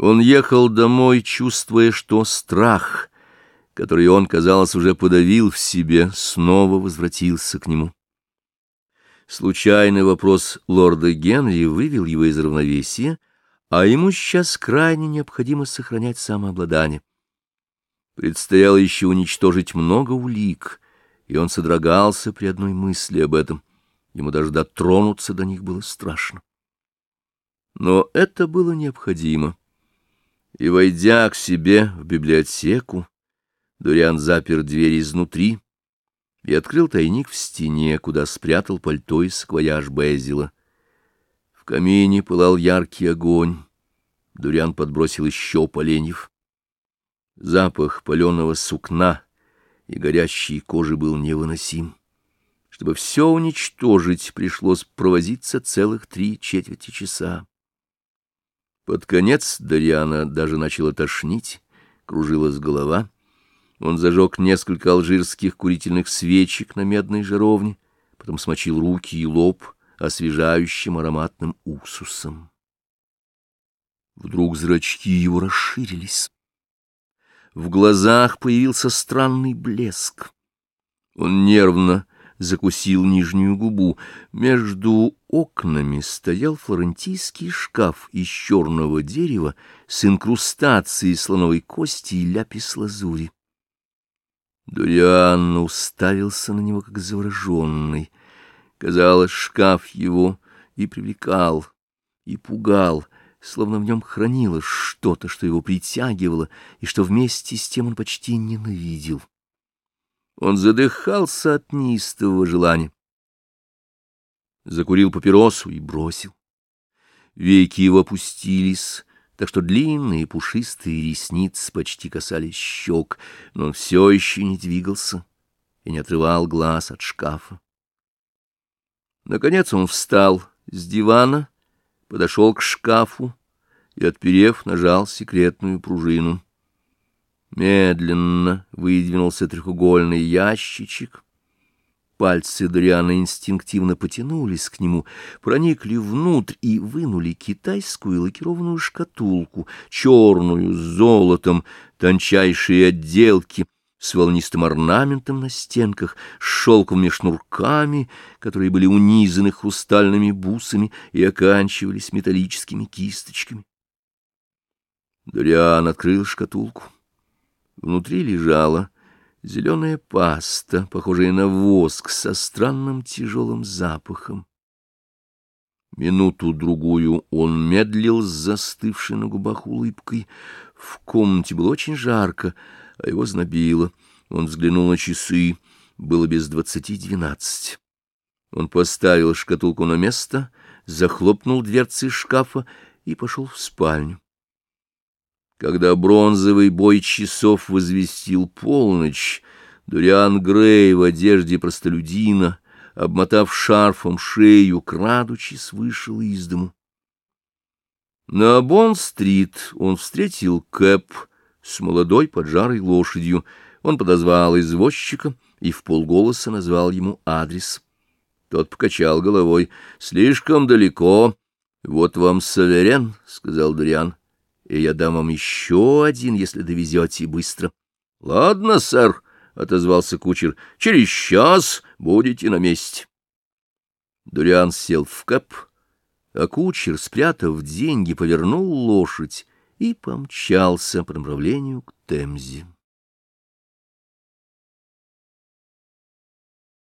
Он ехал домой, чувствуя, что страх, который он, казалось, уже подавил в себе, снова возвратился к нему. Случайный вопрос лорда Генри вывел его из равновесия, а ему сейчас крайне необходимо сохранять самообладание. Предстояло еще уничтожить много улик, и он содрогался при одной мысли об этом. Ему даже дотронуться до них было страшно. Но это было необходимо. И, войдя к себе в библиотеку, Дуриан запер дверь изнутри и открыл тайник в стене, куда спрятал пальто и саквояж Безила. В камине пылал яркий огонь. Дуриан подбросил еще поленьев. Запах паленого сукна и горящей кожи был невыносим. Чтобы все уничтожить, пришлось провозиться целых три четверти часа. Под конец Дариана даже начала тошнить, кружилась голова. Он зажег несколько алжирских курительных свечек на медной жаровне, потом смочил руки и лоб освежающим ароматным уксусом. Вдруг зрачки его расширились. В глазах появился странный блеск. Он нервно закусил нижнюю губу. Между окнами стоял флорентийский шкаф из черного дерева с инкрустацией слоновой кости и ляпис-лазури. Дуриан уставился на него, как завороженный. Казалось, шкаф его и привлекал, и пугал, словно в нем хранилось что-то, что его притягивало, и что вместе с тем он почти ненавидел. Он задыхался от неистового желания. Закурил папиросу и бросил. Веки его опустились, так что длинные пушистые ресницы почти касались щек, но он все еще не двигался и не отрывал глаз от шкафа. Наконец он встал с дивана, подошел к шкафу и, отперев, нажал секретную пружину. Медленно выдвинулся трехугольный ящичек. Пальцы Дориана инстинктивно потянулись к нему, проникли внутрь и вынули китайскую лакированную шкатулку, черную, с золотом, тончайшие отделки — с волнистым орнаментом на стенках, с шелковыми шнурками, которые были унизаны хрустальными бусами и оканчивались металлическими кисточками. Дориан открыл шкатулку. Внутри лежала зеленая паста, похожая на воск, со странным тяжелым запахом. Минуту-другую он медлил с застывшей на губах улыбкой. В комнате было очень жарко, а его знобило. Он взглянул на часы. Было без двадцати двенадцать. Он поставил шкатулку на место, захлопнул дверцы шкафа и пошел в спальню. Когда бронзовый бой часов возвестил полночь, Дуриан Грей в одежде простолюдина, обмотав шарфом шею, крадучись, вышел из дому. На Бонн-стрит он встретил Кэп с молодой поджарой лошадью. Он подозвал извозчика и в полголоса назвал ему адрес. Тот покачал головой. «Слишком далеко. Вот вам Саверен», — сказал Дуриан и я дам вам еще один, если довезете быстро. — Ладно, сэр, — отозвался кучер, — через час будете на месте. Дуриан сел в кэп, а кучер, спрятав деньги, повернул лошадь и помчался по направлению к Темзе.